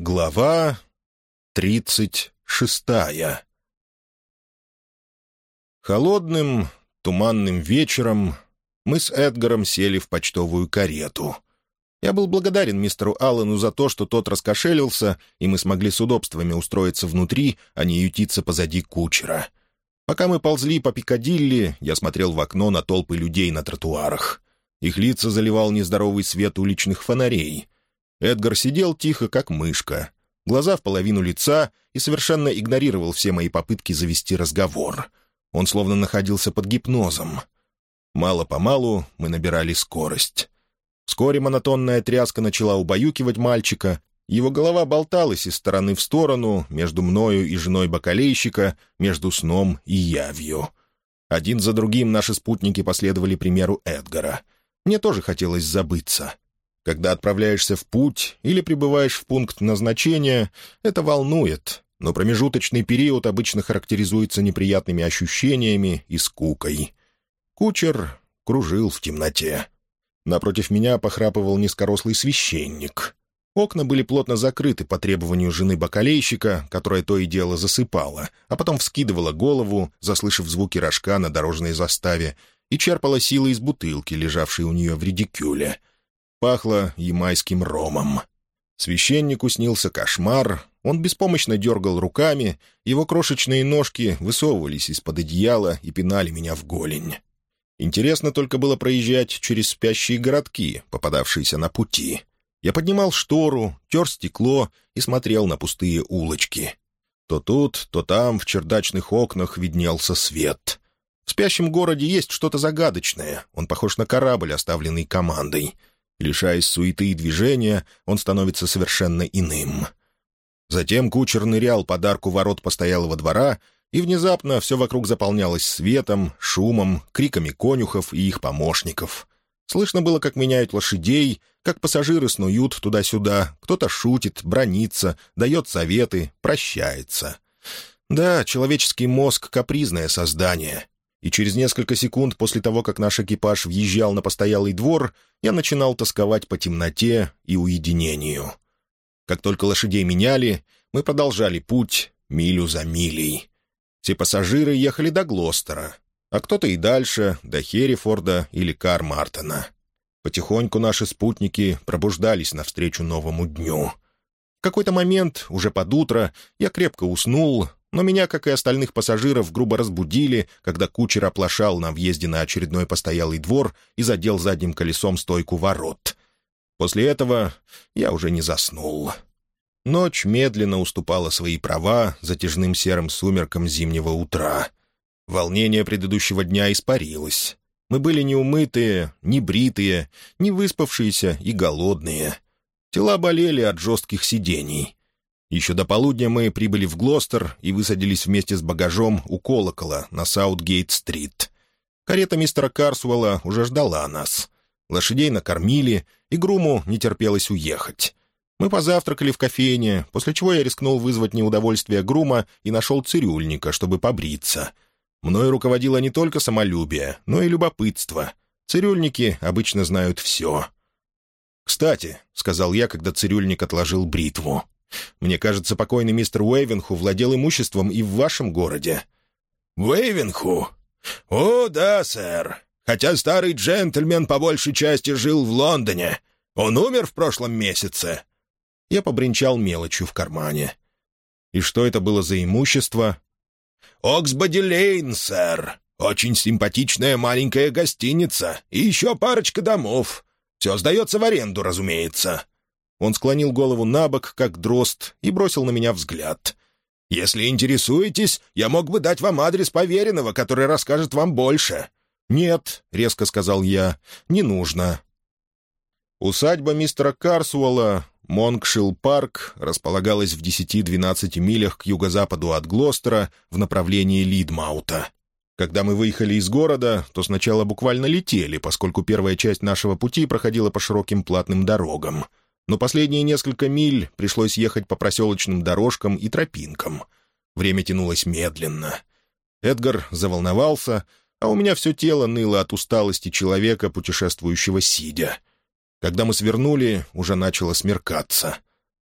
Глава тридцать шестая Холодным, туманным вечером мы с Эдгаром сели в почтовую карету. Я был благодарен мистеру Аллену за то, что тот раскошелился, и мы смогли с удобствами устроиться внутри, а не ютиться позади кучера. Пока мы ползли по Пикадилли, я смотрел в окно на толпы людей на тротуарах. Их лица заливал нездоровый свет уличных фонарей — Эдгар сидел тихо, как мышка, глаза в половину лица и совершенно игнорировал все мои попытки завести разговор. Он словно находился под гипнозом. Мало-помалу мы набирали скорость. Вскоре монотонная тряска начала убаюкивать мальчика. Его голова болталась из стороны в сторону, между мною и женой бакалейщика, между сном и явью. Один за другим наши спутники последовали примеру Эдгара. Мне тоже хотелось забыться — когда отправляешься в путь или прибываешь в пункт назначения, это волнует, но промежуточный период обычно характеризуется неприятными ощущениями и скукой. Кучер кружил в темноте. Напротив меня похрапывал низкорослый священник. Окна были плотно закрыты по требованию жены бакалейщика, которая то и дело засыпала, а потом вскидывала голову, заслышав звуки рожка на дорожной заставе, и черпала силы из бутылки, лежавшей у нее в редикюле — Пахло ямайским ромом. Священнику снился кошмар, он беспомощно дергал руками, его крошечные ножки высовывались из-под одеяла и пинали меня в голень. Интересно только было проезжать через спящие городки, попадавшиеся на пути. Я поднимал штору, тер стекло и смотрел на пустые улочки. То тут, то там в чердачных окнах виднелся свет. В спящем городе есть что-то загадочное, он похож на корабль, оставленный командой — Лишаясь суеты и движения, он становится совершенно иным. Затем кучер нырял подарку ворот постоялого двора, и внезапно все вокруг заполнялось светом, шумом, криками конюхов и их помощников. Слышно было, как меняют лошадей, как пассажиры снуют туда-сюда, кто-то шутит, бронится, дает советы, прощается. Да, человеческий мозг — капризное создание, и через несколько секунд после того, как наш экипаж въезжал на постоялый двор, я начинал тосковать по темноте и уединению. Как только лошадей меняли, мы продолжали путь милю за милей. Все пассажиры ехали до Глостера, а кто-то и дальше, до Херрифорда или Кармартона. Потихоньку наши спутники пробуждались навстречу новому дню. В какой-то момент, уже под утро, я крепко уснул, но меня, как и остальных пассажиров, грубо разбудили, когда кучер оплошал на въезде на очередной постоялый двор и задел задним колесом стойку ворот. После этого я уже не заснул. Ночь медленно уступала свои права затяжным серым сумеркам зимнего утра. Волнение предыдущего дня испарилось. Мы были неумытые, не бритые, не выспавшиеся и голодные. Тела болели от жестких сидений. Еще до полудня мы прибыли в Глостер и высадились вместе с багажом у колокола на Саутгейт-стрит. Карета мистера Карсуэлла уже ждала нас. Лошадей накормили, и Груму не терпелось уехать. Мы позавтракали в кофейне, после чего я рискнул вызвать неудовольствие Грума и нашел цирюльника, чтобы побриться. Мною руководило не только самолюбие, но и любопытство. Цирюльники обычно знают все. «Кстати», — сказал я, когда цирюльник отложил бритву, мне кажется, покойный мистер Уэйвенху владел имуществом и в вашем городе». «Уэйвенху? О, да, сэр. Хотя старый джентльмен по большей части жил в Лондоне. Он умер в прошлом месяце». Я побренчал мелочью в кармане. «И что это было за имущество?» «Оксбоди Лейн, сэр. Очень симпатичная маленькая гостиница. И еще парочка домов. Все сдается в аренду, разумеется. Он склонил голову на бок, как дрозд, и бросил на меня взгляд. «Если интересуетесь, я мог бы дать вам адрес поверенного, который расскажет вам больше». «Нет», — резко сказал я, — «не нужно». Усадьба мистера Карсуэлла, Монкшилл-парк, располагалась в 10-12 милях к юго-западу от Глостера в направлении Лидмаута. Когда мы выехали из города, то сначала буквально летели, поскольку первая часть нашего пути проходила по широким платным дорогам — но последние несколько миль пришлось ехать по проселочным дорожкам и тропинкам. Время тянулось медленно. Эдгар заволновался, а у меня все тело ныло от усталости человека, путешествующего сидя. Когда мы свернули, уже начало смеркаться.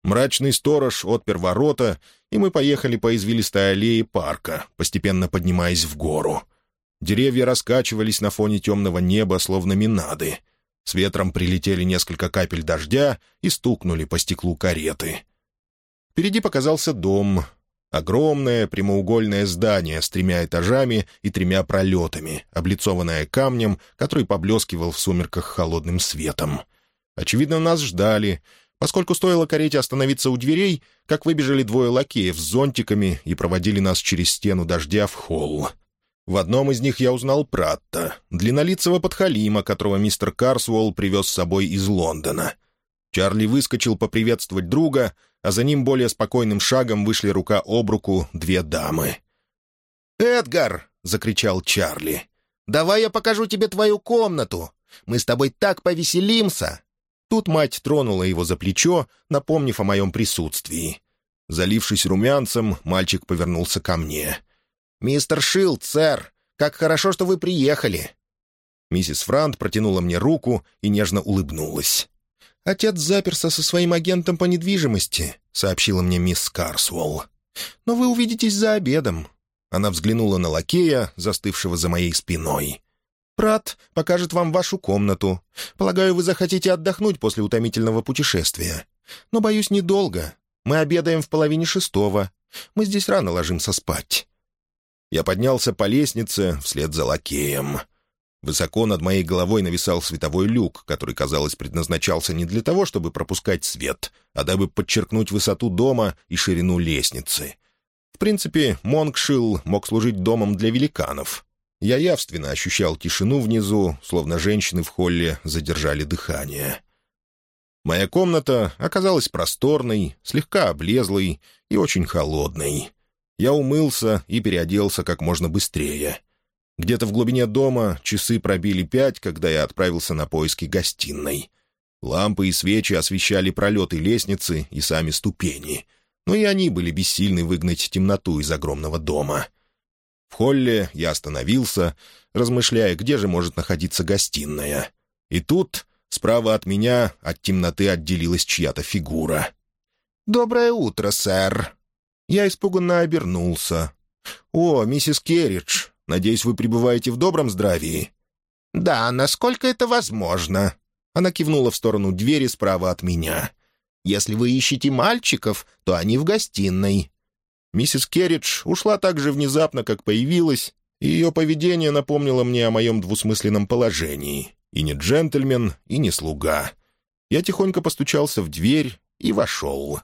Мрачный сторож отпер ворота, и мы поехали по извилистой аллее парка, постепенно поднимаясь в гору. Деревья раскачивались на фоне темного неба, словно минады. С ветром прилетели несколько капель дождя и стукнули по стеклу кареты. Впереди показался дом. Огромное прямоугольное здание с тремя этажами и тремя пролетами, облицованное камнем, который поблескивал в сумерках холодным светом. Очевидно, нас ждали — поскольку стоило карете остановиться у дверей, как выбежали двое лакеев с зонтиками и проводили нас через стену дождя в холл. В одном из них я узнал Пратта, длиннолицего подхалима, которого мистер Карсуолл привез с собой из Лондона. Чарли выскочил поприветствовать друга, а за ним более спокойным шагом вышли рука об руку две дамы. «Эдгар!» — закричал Чарли. «Давай я покажу тебе твою комнату. Мы с тобой так повеселимся!» Тут мать тронула его за плечо, напомнив о моем присутствии. Залившись румянцем, мальчик повернулся ко мне. «Мистер Шилд, сэр, как хорошо, что вы приехали!» Миссис Франт протянула мне руку и нежно улыбнулась. «Отец заперся со своим агентом по недвижимости», — сообщила мне мисс Карсуолл. «Но вы увидитесь за обедом». Она взглянула на лакея, застывшего за моей спиной. Прат покажет вам вашу комнату. Полагаю, вы захотите отдохнуть после утомительного путешествия. Но, боюсь, недолго. Мы обедаем в половине шестого. Мы здесь рано ложимся спать». Я поднялся по лестнице вслед за лакеем. Высоко над моей головой нависал световой люк, который, казалось, предназначался не для того, чтобы пропускать свет, а дабы подчеркнуть высоту дома и ширину лестницы. В принципе, Монгшилл мог служить домом для великанов, я явственно ощущал тишину внизу, словно женщины в холле задержали дыхание. Моя комната оказалась просторной, слегка облезлой и очень холодной. Я умылся и переоделся как можно быстрее. Где-то в глубине дома часы пробили пять, когда я отправился на поиски гостиной. Лампы и свечи освещали пролеты лестницы и сами ступени, но и они были бессильны выгнать темноту из огромного дома — в холле я остановился, размышляя, где же может находиться гостиная. И тут, справа от меня, от темноты отделилась чья-то фигура. «Доброе утро, сэр!» Я испуганно обернулся. «О, миссис Керридж, надеюсь, вы пребываете в добром здравии?» «Да, насколько это возможно?» Она кивнула в сторону двери справа от меня. «Если вы ищете мальчиков, то они в гостиной. Миссис Керридж ушла так же внезапно, как появилась, и ее поведение напомнило мне о моем двусмысленном положении. И не джентльмен, и не слуга. Я тихонько постучался в дверь и вошел.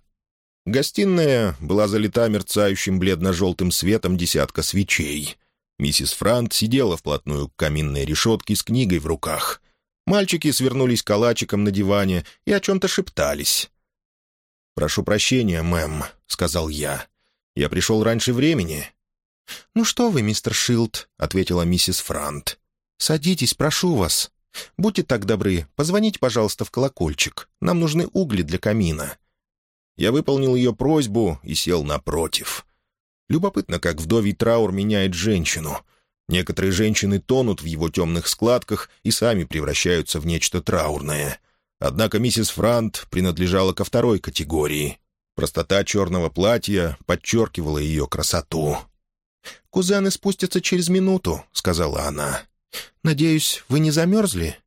Гостиная была залита мерцающим бледно-желтым светом десятка свечей. Миссис Франт сидела вплотную к каминной решетке с книгой в руках. Мальчики свернулись калачиком на диване и о чем-то шептались. «Прошу прощения, мэм», — сказал я. Я пришел раньше времени». «Ну что вы, мистер Шилд», — ответила миссис Франт. «Садитесь, прошу вас. Будьте так добры, позвоните, пожалуйста, в колокольчик. Нам нужны угли для камина». Я выполнил ее просьбу и сел напротив. Любопытно, как вдовий траур меняет женщину. Некоторые женщины тонут в его темных складках и сами превращаются в нечто траурное. Однако миссис Франт принадлежала ко второй категории. Простота черного платья подчеркивала ее красоту. «Кузены спустятся через минуту», — сказала она. «Надеюсь, вы не замерзли?»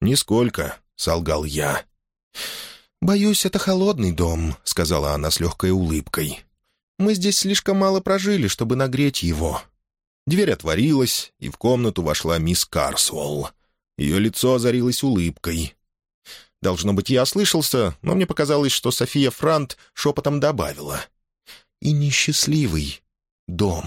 «Нисколько», — солгал я. «Боюсь, это холодный дом», — сказала она с легкой улыбкой. «Мы здесь слишком мало прожили, чтобы нагреть его». Дверь отворилась, и в комнату вошла мисс Карсуолл. Ее лицо озарилось улыбкой. Должно быть, я ослышался, но мне показалось, что София Франт шепотом добавила. «И несчастливый дом».